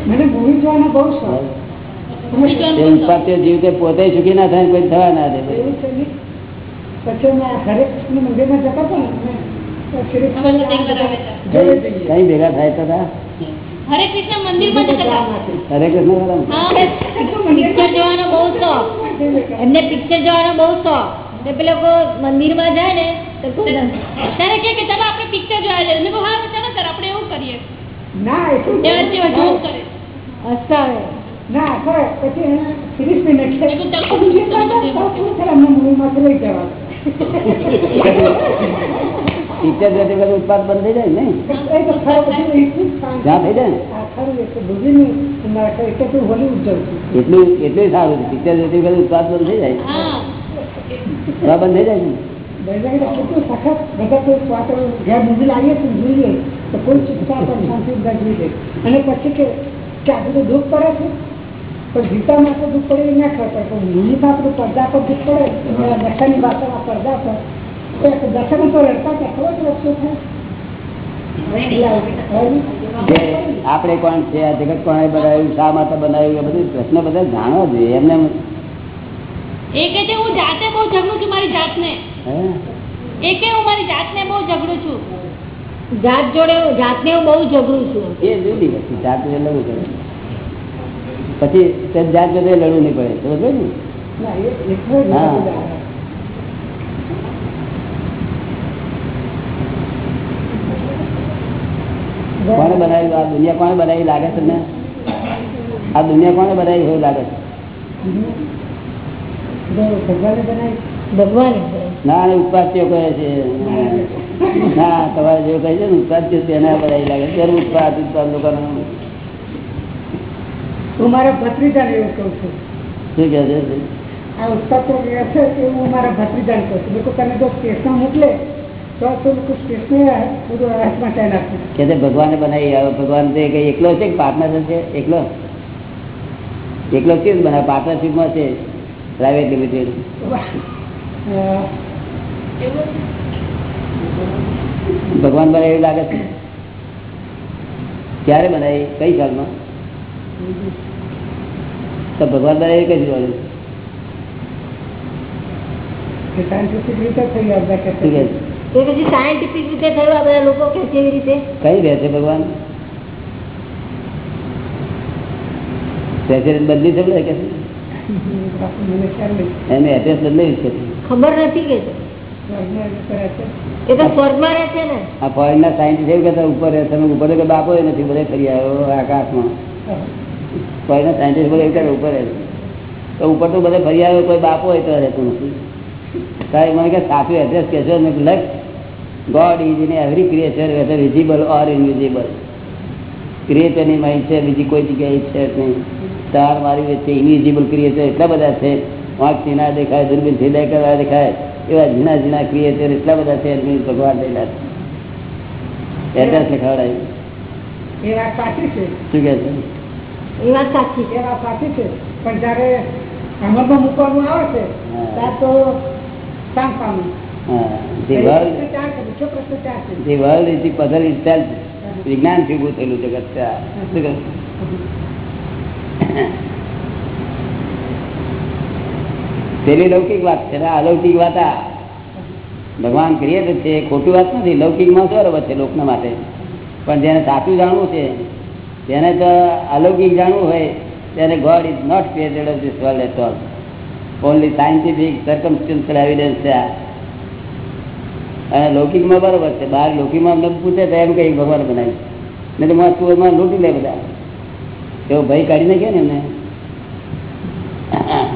મને મૂવી જોવાનો બહુ શોખ. તે જીવ તે પોતે સુખી ના થાય ને કોઈ થવા ના દે. એવું છે ને? પછી અમે મંદિરમાં જતા હતા. ને કઈ ભેગા થાય તા? હરે કૃષ્ણ મંદિરમાં જતા જવા હરે કૃષ્ણ પિક્ચર જોવાનો બહુ શોખ એમને પિક્ચર જોવાનો બહુ શોખ તે પેલો મંદિરમાં જાય ને તો ત્યારે કે કે ચાલો આપણે પિક્ચર જોવા જઈએ મેં હા તો ચાલો સર આપણે એવું કરીએ ના જેવા જોક કરે હસાવે ના કરે પછી મેં કીધું ચાલો "તમે કેટલા મંદિરમાં દાડા શું થયા? અમને મૂવીમાંથી લઈ જવા પિક્ચર જોતી વખતે ઉત્પાદ બંધ થઈ જાય ને એ તો ખરો બધું એટલું જ શાંત. જ્યાં થઈ જાય ને આ ખરું એ તો બુદ્ધિનું ના કહે, એટલે તું હોલીવુડ જાઉં છું એટલું એટલું સારું છે પિક્ચર જોતી વખતે ઉત્પાદ બંધ થઈ જાય હા તો બંધ થઈ જાય ને બધાને કેટલું સખત બધા કોઈ વાતો ઘેર મૂવી લાવીએ છીએ ને જોઈએ તો કોઈ ચિંતા પણ શાંતિ બધા જોઈ લે અને પછી કે કે આ બધું દુઃખ પડે છે પણ ગીતામાં તો દુઃખ પડે એ ના ખબર પડે પણ મૂવી તો આપણું પડદા પર દુઃખ પડે દશાની ભાષામાં પડદા પર તો તો રડતા ત્યાં ખબર છે વસ્તુ આપણે કોણ છે આ જગત કોણે બનાવ્યું શા માટે બનાવ્યું એ બધું પ્રશ્ન બધા જાણવા જોઈએ એમને એ કે છે હું જાતે બહુ ઝઘડું છું મારી જાતને એ કે હું મારી જાતને બહુ ઝઘડું છું જાત જોડે હું- જાતને હું બહુ ઝઘડું છું એ જુદી વસ્તુ જાત જોડે લડવું પડે પછી જાત જોડે લડવું નહીં પડે સમજ ને ના એ એટલો જ હા. બધા આવે. કોણે બનાવ્યું? આ દુનિયા કોને બનાવી લાગે છે આ દુનિયા કોને બનાવી એવું લાગે જો બનાવી ના અને કહે છે. ના તમારે જેવું કહે છે ને ઉત્પાદ્ય તેના બનાવી લાગે છે. ઉત્પાદ ઉત્પાદ લોકો હું મારા ભત્રીજાને એવું કહું છું. શું કહે છે? આ ઉત્પાદકો જે છે હું મારા ભત્રીજાને કહું છું. તમે જો કેસમાં મોકલે કે ભગવાને બનાવી ભગવાન તે કઈ એકલો છે પાર્ટનર છે? એકલો? એકલો કેવું બનાવે? પાર્ટનરશીપમાં છે પ્રાઇવેટ લિમિટેડ ભગવાન બનાવે એવું લાગે છે? ક્યારે બનાવી? કઈ સાલમાં? તો ભગવાન બનાવી કઈ જોવાનું એ સાયન્ટિફિક થઈ ગયા કે શું કહે છે? એ પછી સાયન્ટિફિક રીતે થયું આ બધા લોકો કે કેવી રીતે? કઈ રહે છે ભગવાન? પ્રેસિડેન્ટ બદલી છે કે મને ખ્યાલ નહીં એનું એડ્રેસ બદલાયું છે. ખબર નથી કે સ્વર્ગમાં કરે છે. એ તો સ્વર્ગમાં રહે છે ને. આ ફોરેન ના સાયન્ટિસ્ટ એવું કહેતા ઉપર રહે તમે ઉપર કે બાપો એ નથી બધે ફરી આવ્યો આકાશમાં. ફોરેન ના સાયન્ટિસ્ટ બધે એવું ઉપર રહે તો ઉપર તો બધે ફરી આવ્યો કોઈ બાપો હોય તો રહેતું નથી. તારે મને કે સાચું એડ્રેસ કહેશો લખ. God is in every creature whether visible or invisible ક્રિએચરની માહિતી છે બીજી કોઈ જગ્યાએ છે નહીં. તાર મારી વચ્ચે ઇનવિઝિબલ ક્રિએચર એટલા બધા છે. વાંક ચીના દેખાય દૂરબીનથી દેખાય દેખાય. એવા ઝીણા ઝીણા ક્રિએચર એટલા બધા છે એમની ભગવાન થયેલા છે. એડ્રેસ લખાવડાય. એ વાત સાચી છે. શું કહે છે? એ વાત સાચી એ વાત સાચી છે. પણ જયારે અમલમાં મૂકવાનું આવે છે ત્યાં તો શાંતથી ઊભું થયેલું જગત? પેલી લૌકિક વાત છે અલૌકિક વાત આ. ભગવાન ક્રિએટર છે ખોટી વાત નથી લૌકિકમાં બરોબર છે લોકના માટે? પણ જેને સાચું જાણવું છે તેને તો અલૌકિક જાણવું હોય તેને God is not created of this world at all only scientific circumstantial evidence છે. અને લૌકિકમાં બરોબર છે. બહાર લૌકિકમાં અમને પૂછે તો એમ કઈ ભગવાન બનાવી. નહીં તો મારા સુરમાં લૂંટી લે બધા. એવો ભય કાઢી નાખે ને એમને.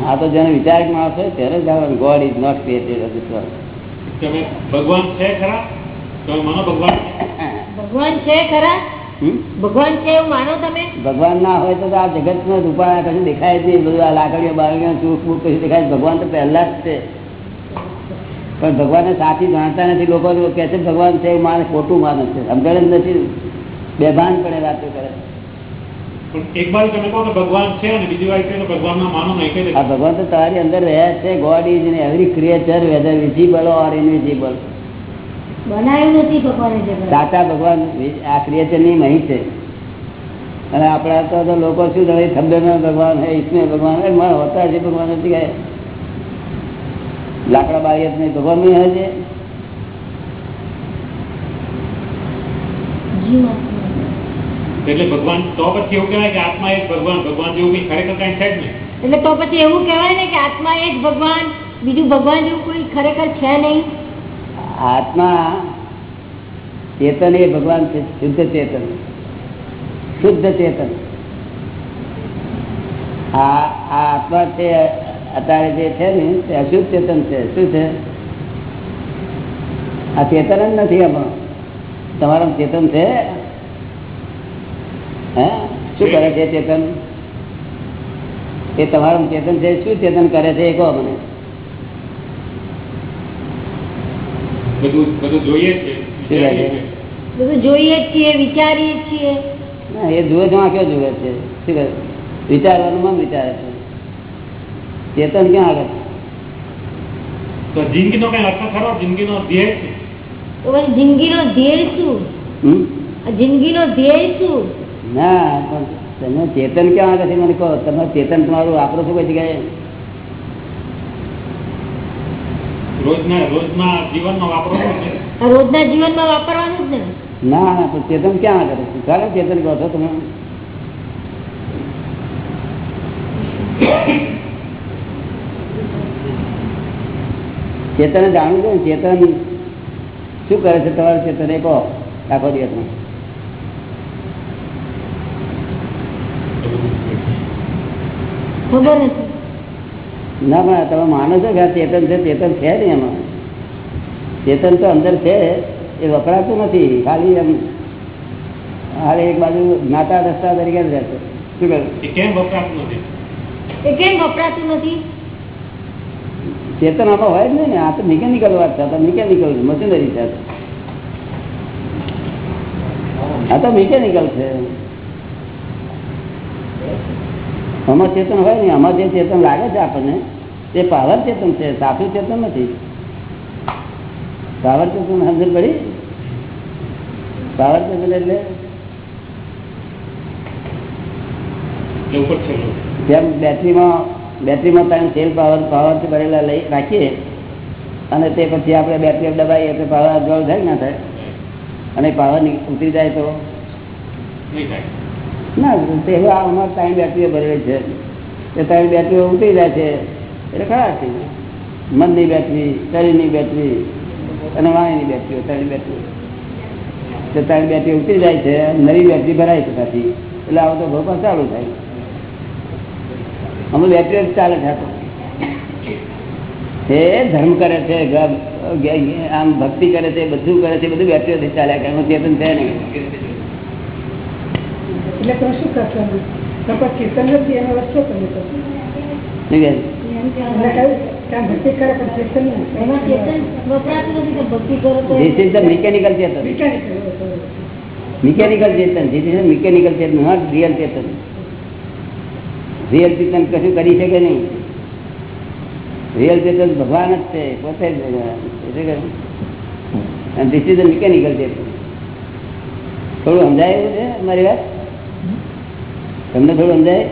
આ તો જેને વિચારક માણસ હોય ત્યારે જ જાણવાનું ગોડ ઇઝ નોટ ક્રિએટેડ ભગવાન છે ખરા? ભગવાન છે? ભગવાન છે ખરા? ભગવાન છે એવું માનો તમે? ભગવાન ના હોય તો આ જગત નો રૂપાળા કશું દેખાય જ નહીં. બધું આ લાકડીઓ બાળકીઓ સુખ બુખ કશું દેખાય ભગવાન તો પહેલા જ છે. પણ ભગવાનને સાચી જાણતા નથી લોકો કે છે ભગવાન છે એવું માને ખોટું માને છે. સમજણ જ નથી. બેભાન પડે વાતો કરે. ભગવાન તો તારી અંદર રહ્યા છે. God is in every creature whether visible or invisible બનાવ્યું નથી ભગવાને સાચા ભગવાન આ ક્રિએચરની મહી છે. અને આપણા તો તો લોકો શું કરે? થંભે ભગવાન હે ઈસમે ભગવાન હે મારા હોતા છે ભગવાન નથી ગયા. લાકડા બારી નહીં ભગવાન નહીં હોય છે? એટલે ભગવાન તો પછી એવું કહેવાય કે આત્મા એક ભગવાન ભગવાન જેવું કઈ ખરેખર કઈ છે જ નહીં. એટલે તો પછી એવું કહેવાય ને કે આત્મા એક ભગવાન બીજું ભગવાન જેવું કોઈ ખરેખર છે નહીં. આત્મા ચેતન એ ભગવાન છે, શુદ્ધ ચેતન. શુદ્ધ ચેતન. આ આત્મા છે, અત્યારે જે છે ને, તે અશુદ્ધ ચેતન છે. શું છે? આ ચેતન જ નથી આમાં તમારું ચેતન છે? હે? શું કરે છે ચેતન? એ તમારું ચેતન છે? શું ચેતન કરે છે? એ કહો મને. બધું બધું જોઈએ જ છે છીએ. બધું જોઈએ છીએ વિચારીએ છીએ. ના એ જુએ છે આંખો જુએ છે. શું કહે? વિચારવાનું મન વિચારે છે. ચેતન ક્યાં આગળ તો જિંદગીનો કઈ અર્થ ખરો? જિંદગીનો ધ્યેય છે. તો પછી જિંદગીનો ધ્યેય શું? જિંદગીનો ધ્યેય શું? ના પણ તમે ચેતન ક્યાં આગળ છે મને કહો? તમે ચેતન તમારું વાપરો છો કઈ જગ્યાએ? રોજના રોજના જીવનમાં છો રોજના જીવનમાં વાપરવાનું જ ને ના ના પણ ચેતન ક્યાં કરે છે? ચાલો ચેતન કહો છો તમે. ચેતન જાણવું છે ને ચેતન શું કરે છે? તમારું ચેતન એ કહો આખો દિવસમાં ખબર નથી. ના પણ તમે માનો છો કે આ ચેતન છે? ચેતન છે ને એમાં. ચેતન તો અંદર છે એ વપરાતું નથી ખાલી એમ. હાલે એક બાજુ જ્ઞાતા રસ્તા તરીકે જ રહેશે શું કહ્યું? કેમ વપરાતું નથી? એ કેમ વપરાતું નથી? ચેતન આમાં હોય જ નહીં ને આ તો મિકેનિકલ વાત છે આ તો મિકેનિકલ મશીનરી છે. આ તો મિકેનિકલ છે. આમાં ચેતન હોય ને આમાં જે ચેતન લાગે છે આપણને તે પાવર ચેતન છે સાચું ચેતન નથી. પાવર ચેતન સમજ પડી? પાવર ચેતન એટલે? જેમ બેટરીમાં બેટરીમાં ત્રણ સેલ પાવર પાવરથી ભરેલા લઈ રાખીએ અને તે પછી આપણે બેટરી દબાઈએ તો પાવર અજવાળ થાય ના થાય. અને પાવર ઉતરી જાય તો? નહીં થાય ના ત્રણ બેટરીઓ ભરેલી છે. એ ત્રણ બેટરીઓ ઉતરી જાય છે. એટલે ખરા છે. મનની બેટરી, શરીરની બેટરી અને વાણીની બેટરીઓ, ત્રણ બેટરીઓ. તે ત્રણ બેટરી ઉતરી જાય છે નવી બેટરી ભરાય છે પાછી. એટલે આવો તો ભોપાલ ચાલુ થાય. અમે બેટરીઓ ચાલે છે એ ધર્મ કરે છે આમ ભક્તિ કરે છે, બધું કરે છે, બધું બેટરીઓથી ચાલ્યા કરે. ચેતન છે નહીં. એટલે તમે શું કરશો? તો કીર્તન નથી એનો રસ્તો તમે કરશો. પણ ચેતન. મિકેનિકલ ચેતન મિકેનિકલ ચેતન નોટ રિયલ ચેતન રિયલ ચેતન કશું કરી શકે નહીં. રિયલ ચેતન ભગવાન જ છે. પોતે જ ધીસ ઇઝ મિકેનિકલ ચેતન થોડું સમજાય એવું છે મારી વાત? તમને થોડું સમજાય?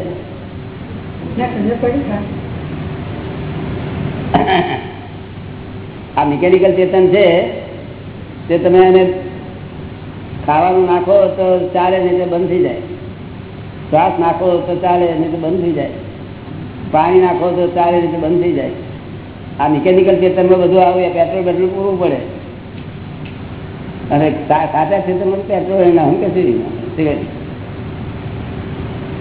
આ મિકેનિકલ ચેતન છે તે તમે એને ખાવાનું નાખો તો ચાલે નહીં તો બંધ થઈ જાય. શ્વાસ નાખો તો ચાલે નહીં તો બંધ થઈ જાય. પાણી નાખો તો ચાલે નહીં તો બંધ થઈ જાય. આ મિકેનિકલ ચેતનમાં બધું આવે પેટ્રોલ પેટ્રોલ પૂરવું પડે. અને સાચા ચેતનમાં પેટ્રોલ ના હું કશું નહીં.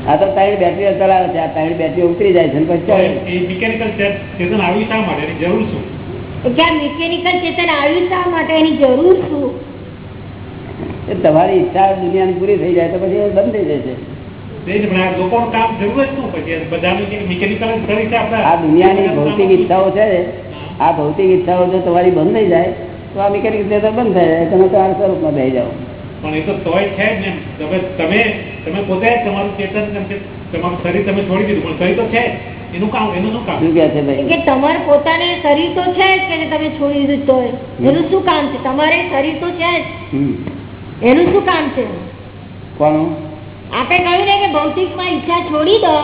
આ તો ત્રણ બેટરી ચલાવે છે આ ત્રણ બેટરી ઉતરી જાય છે પછી ચાલે. એ મિકેનિકલ ચેતન આવ્યું શા માટે? એની જરૂર શું? કે મિકેનિકલ ચેતન આવ્યું શા માટે? એની જરૂર શું? તમારી ઈચ્છા દુનિયાની પૂરી થઈ જાય તો પછી એ બંધ થઈ જશે આ લોકોનું કામ જરૂર જ શું પછી બધાનું મિકેનિકલ જ કરી છે આપણે આ દુનિયાની ભૌતિક ઈચ્છાઓ છે આ ભૌતિક ઈચ્છાઓ જો તમારી બંધ થઈ જાય તો આ મિકેનિક બંધ થઈ જાય તમે તમારા સ્વરૂપમાં બે જાઓ. પણ એ તો તોય છે જ તમે તમે પોતે તમારું ચેતન કેમ કે તમારું શરીર તમે છોડી દીધું પણ શરીર તો છે એનું કામ એનું શું કામ? શું કહે છે ભાઈ? કે તમારે પોતાને શરીર તો છે જ કે તમે છોડી દીધું તોય. એનું શું કામ છે? તમારે શરીર તો છે જ. એનું શું કામ છે? કોનું? આપણે કહ્યું ને કે ભૌતિકમાં ઈચ્છા છોડી દો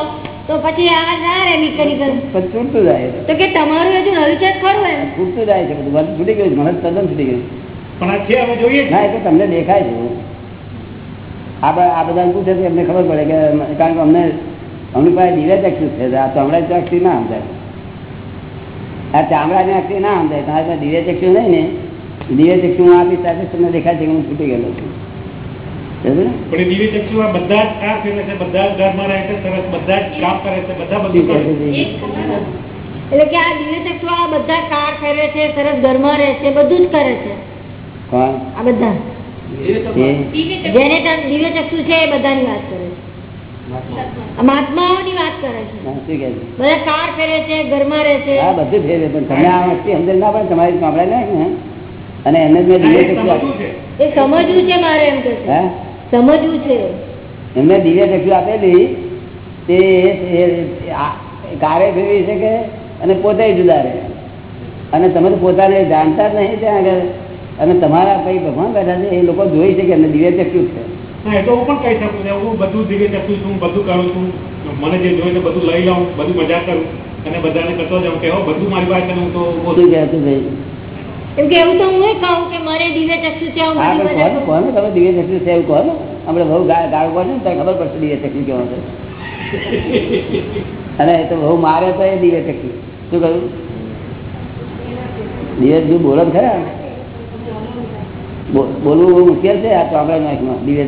તો પછી આ ના રે મિકેનિકલ છૂટતું જાય તો કે તમારું હજુ નવી છે ખરું એમ. છૂટતું જાય છે બધું છૂટી ગયું છે. મને તદ્દન છૂટી ગયું પણ આ છે અમે જોઈએ ના એ તો તમને દેખાય છે. આ બ- આ બધા પૂછે છે એમને ખબર પડે કે કારણ કે અમને અમની પાસે દિવ્ય ચક્ષુ છે આ ચામડા ચક્ષુ ના સમજાય. આ ચામડા ની ના સમજાય. તમારી પાસે દિવ્ય ચક્ષુ નહીં ને દિવ્ય ચક્ષુ હું આપી સાથે તમને દેખાય છે કે હું છૂટી ગયેલો છું. સમજ્યો ને? પણ એ દિવ્ય ચક્ષુ આ બધા જ કાર ફેરવે છે બધા જ ઘરમાં રહે છે સરસ બધા જ કામ કરે છે બધા બધું શું છે છે. એટલે કે આ દિવ્ય ચક્ષુ આ બધા કાર ફેરવે છે સરસ ઘરમાં રહે છે બધું જ કરે છે. આ બધા? જેને દિવ્ય ચક્ષુ છે એ બધાની વાત કરે છે. મહાત્માઓની વાત કરે છે. હા, શું છે? બધા કાર ફેરે છે ઘરમાં રહે છે. હા બધું ફેરવે પણ તમને આ વસ્તુ અંદર ના પડે તમારી ચામડા ને અને એને મેં ના, દિવ્ય એ ચક્ષુ સમજવું. છે. એ સમજવું છે મારે એમ કે છે. સમજવું છે. એમને દિવ્ય ચક્ષુ આપેલી તે કારે ફેરવી શકે અને પોતે જુદા રહે. અને તમે તો પોતાને જાણતા જ નહીં ત્યાં આગળ. અને તમારા કઈ ભગવાન બેઠા છે એ લોકો જોઈ એમને દિવ્ય ચક્ષુ છે. એ તો હું પણ કહી શકું છું. હું બધું દિવ્ય ચક્ષુ છું બધું કરું છું. મને જે જોઈએ બધું લઈ લઉં બધું મજા કરું અને બધાને કરતો જાઉં કે બધું મારી પાસે હું તો બહુ શું કહેતું ભાઈ? એમ કે એવું તો હું કહું કે મને દિવ્ય ચક્ષુ છે હું બધી તમે દિવ્ય ચક્ષુ છે એવું કહો ને આપણે બહુ ગાળ ગાળો ને ખબર પડશે દિવ્ય ચક્ષુ કેવો છે. અને એ તો બહુ મારે તો એ દિવ્ય ચક્ષુ. શું કહ્યું? દિવ્ય જો બોલો ખરા. બોલવું મુશ્કેલ છે આ ચોપડા નાખમાં દિવ્ય